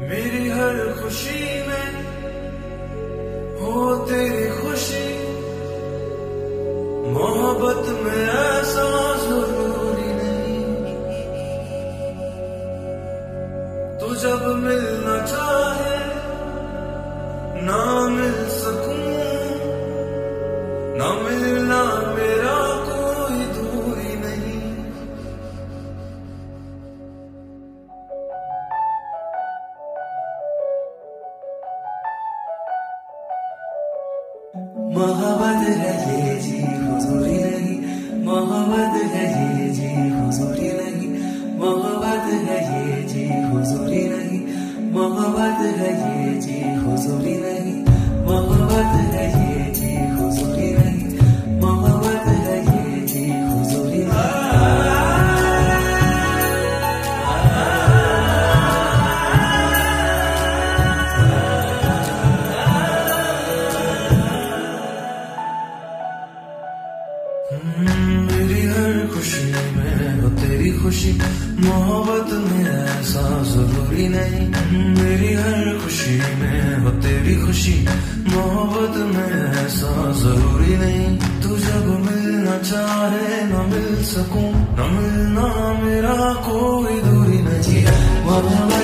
मेरी हर खुशी में हो तेरी खुशी। मोहब्बत में आ मोहब्बत है ये जी हुजूरी नहीं मोहब्बत है ये जी हुजूरी नहीं मोहब्बत है ये जी हुजूरी नहीं मोहब्बत है ये जी हुजूरी नहीं मोहब्बत है खुशी, मोहब्बत में ऐसा ज़रूरी नहीं। मेरी हर खुशी में हो तेरी खुशी, मोहब्बत में ऐसा ज़रूरी नहीं। तू जब मिलना चाहे न मिल सकूँ, न मिलना मेरा कोई दूरी नहीं।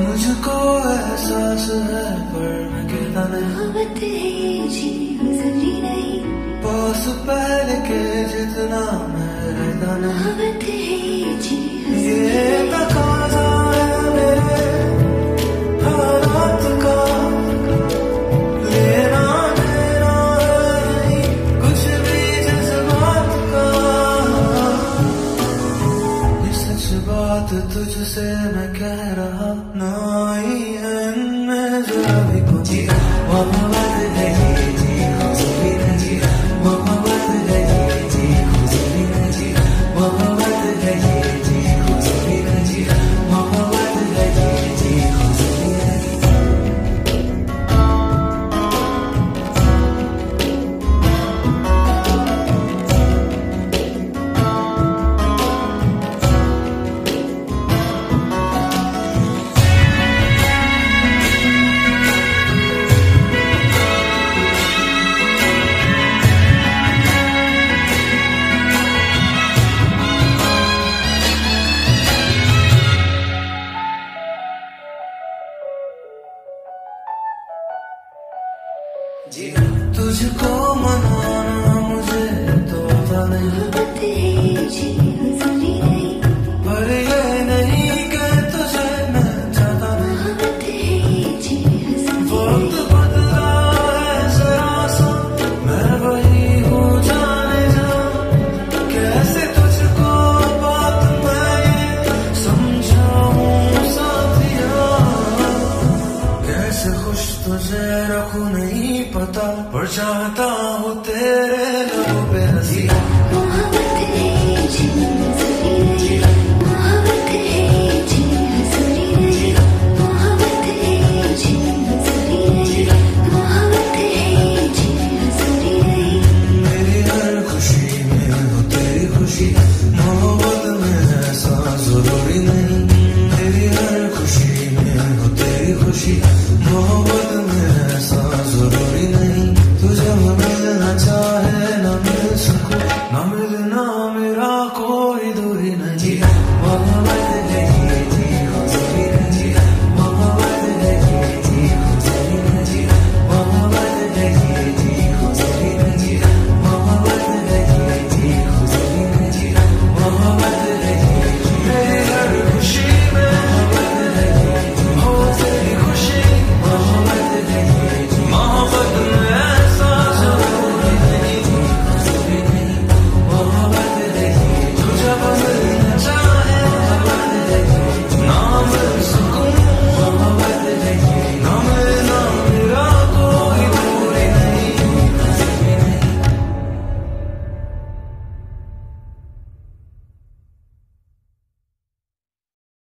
मुझको एहसास है पर मैं कहता नहीं। पास पहले के जितना मैं मुझको पर जाता हूँ तेरे लोग हसी